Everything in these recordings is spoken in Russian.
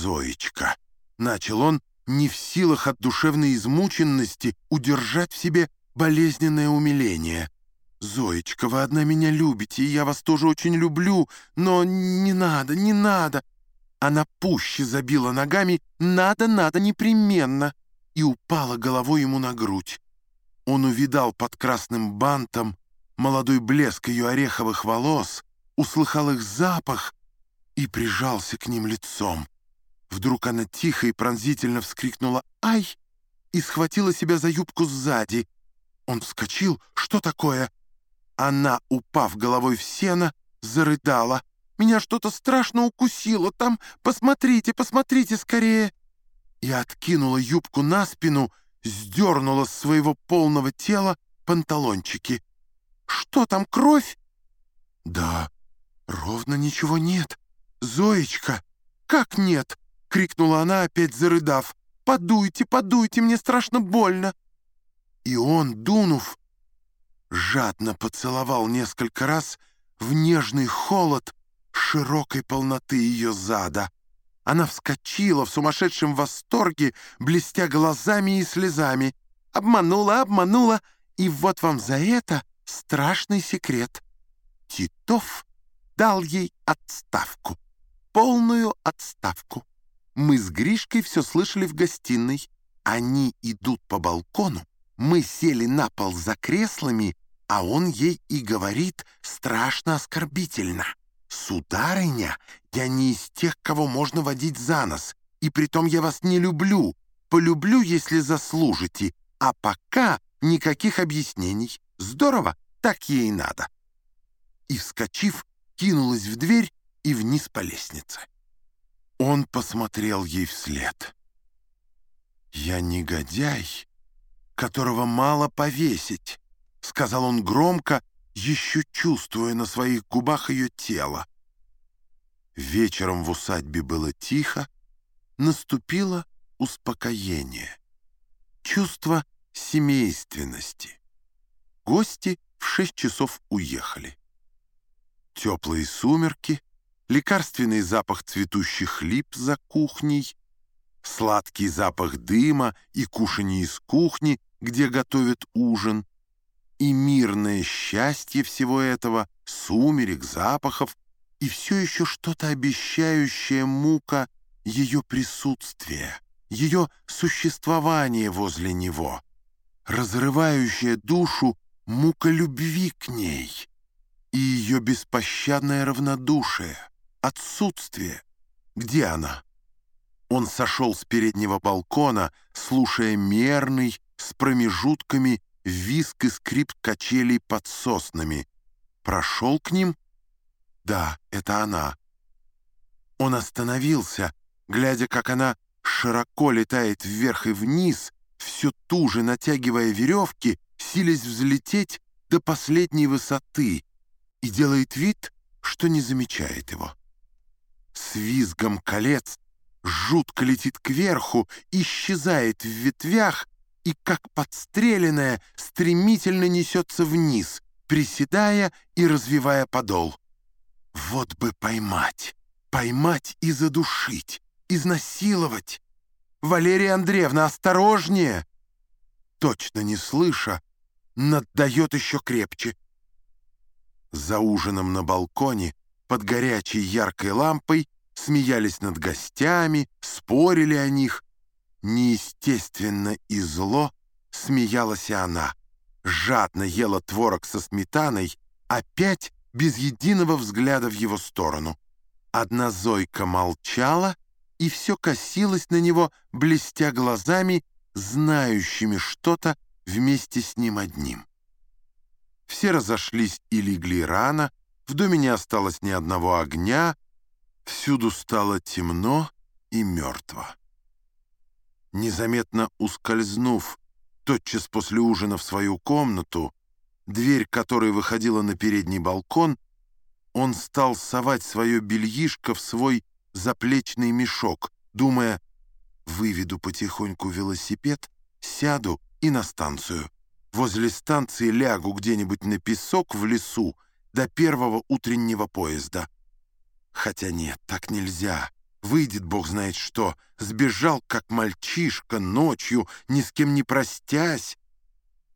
Зоечка!» — начал он, не в силах от душевной измученности удержать в себе болезненное умиление. «Зоечка, вы одна меня любите, и я вас тоже очень люблю, но не надо, не надо!» Она пуще забила ногами «надо, надо, непременно!» и упала головой ему на грудь. Он увидал под красным бантом молодой блеск ее ореховых волос, услыхал их запах и прижался к ним лицом. Вдруг она тихо и пронзительно вскрикнула «Ай!» и схватила себя за юбку сзади. Он вскочил. «Что такое?» Она, упав головой в сено, зарыдала. «Меня что-то страшно укусило. Там, посмотрите, посмотрите скорее!» И откинула юбку на спину, сдернула с своего полного тела панталончики. «Что там, кровь?» «Да, ровно ничего нет. Зоечка, как нет?» — крикнула она, опять зарыдав. «Подуйте, подуйте, мне страшно больно!» И он, дунув, жадно поцеловал несколько раз в нежный холод широкой полноты ее зада. Она вскочила в сумасшедшем восторге, блестя глазами и слезами. Обманула, обманула, и вот вам за это страшный секрет. Титов дал ей отставку, полную отставку. Мы с Гришкой все слышали в гостиной. Они идут по балкону. Мы сели на пол за креслами, а он ей и говорит страшно оскорбительно. «Сударыня, я не из тех, кого можно водить за нос, и притом я вас не люблю. Полюблю, если заслужите, а пока никаких объяснений. Здорово, так ей надо». И, вскочив, кинулась в дверь и вниз по лестнице. Он посмотрел ей вслед. «Я негодяй, которого мало повесить», — сказал он громко, еще чувствуя на своих губах ее тело. Вечером в усадьбе было тихо, наступило успокоение, чувство семейственности. Гости в шесть часов уехали. Теплые сумерки — лекарственный запах цветущих лип за кухней, сладкий запах дыма и кушанье из кухни, где готовят ужин, и мирное счастье всего этого, сумерек, запахов, и все еще что-то обещающее мука ее присутствия, ее существование возле него, разрывающая душу мука любви к ней и ее беспощадное равнодушие отсутствие. Где она? Он сошел с переднего балкона, слушая мерный, с промежутками, виск и скрип качелей под соснами. Прошел к ним? Да, это она. Он остановился, глядя, как она широко летает вверх и вниз, все туже натягивая веревки, силясь взлететь до последней высоты, и делает вид, что не замечает его с визгом колец жутко летит кверху, исчезает в ветвях и, как подстреленная, стремительно несется вниз, приседая и развивая подол. Вот бы поймать, поймать и задушить, изнасиловать. Валерия Андреевна, осторожнее! Точно не слыша, наддает еще крепче. За ужином на балконе под горячей яркой лампой смеялись над гостями, спорили о них. Неестественно и зло смеялась и она. Жадно ела творог со сметаной, опять без единого взгляда в его сторону. Одна Зойка молчала и все косилась на него, блестя глазами, знающими что-то вместе с ним одним. Все разошлись и легли рано, в доме не осталось ни одного огня, всюду стало темно и мертво. Незаметно ускользнув тотчас после ужина в свою комнату, дверь которой выходила на передний балкон, он стал совать свое бельишко в свой заплечный мешок, думая, выведу потихоньку велосипед, сяду и на станцию. Возле станции лягу где-нибудь на песок в лесу, до первого утреннего поезда. Хотя нет, так нельзя. выйдет бог знает что. Сбежал, как мальчишка, ночью, ни с кем не простясь.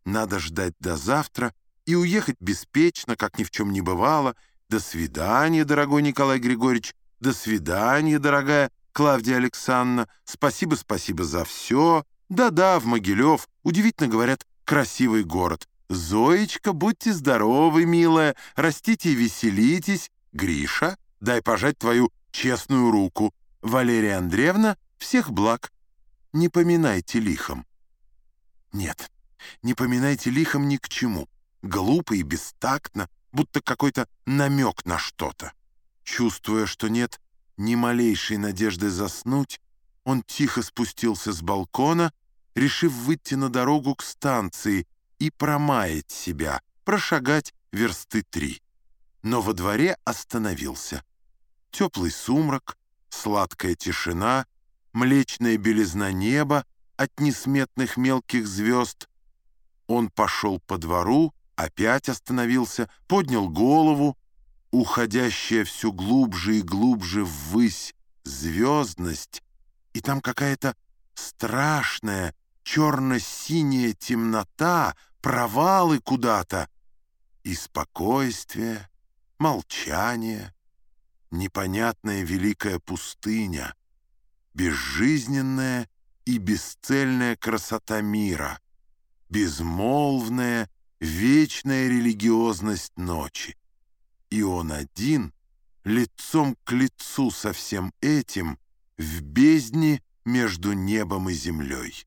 Надо ждать до завтра и уехать беспечно, как ни в чем не бывало. До свидания, дорогой Николай Григорьевич. До свидания, дорогая Клавдия Александровна. Спасибо, спасибо за все. Да-да, в Могилев. Удивительно говорят, красивый город. Зоечка, будьте здоровы, милая. Растите и веселитесь. Гриша, дай пожать твою честную руку. Валерия Андреевна, всех благ. Не поминайте лихом. Нет, не поминайте лихом ни к чему. Глупо и бестактно, будто какой-то намек на что-то. Чувствуя, что нет ни малейшей надежды заснуть, он тихо спустился с балкона, решив выйти на дорогу к станции и промаять себя, прошагать версты три. Но во дворе остановился. Теплый сумрак, сладкая тишина, млечная белизна неба от несметных мелких звезд. Он пошел по двору, опять остановился, поднял голову, уходящая все глубже и глубже ввысь звездность, и там какая-то страшная черно-синяя темнота, провалы куда-то, и спокойствие, молчание, непонятная великая пустыня, безжизненная и бесцельная красота мира, безмолвная, вечная религиозность ночи. И он один, лицом к лицу со всем этим, в бездне между небом и землей.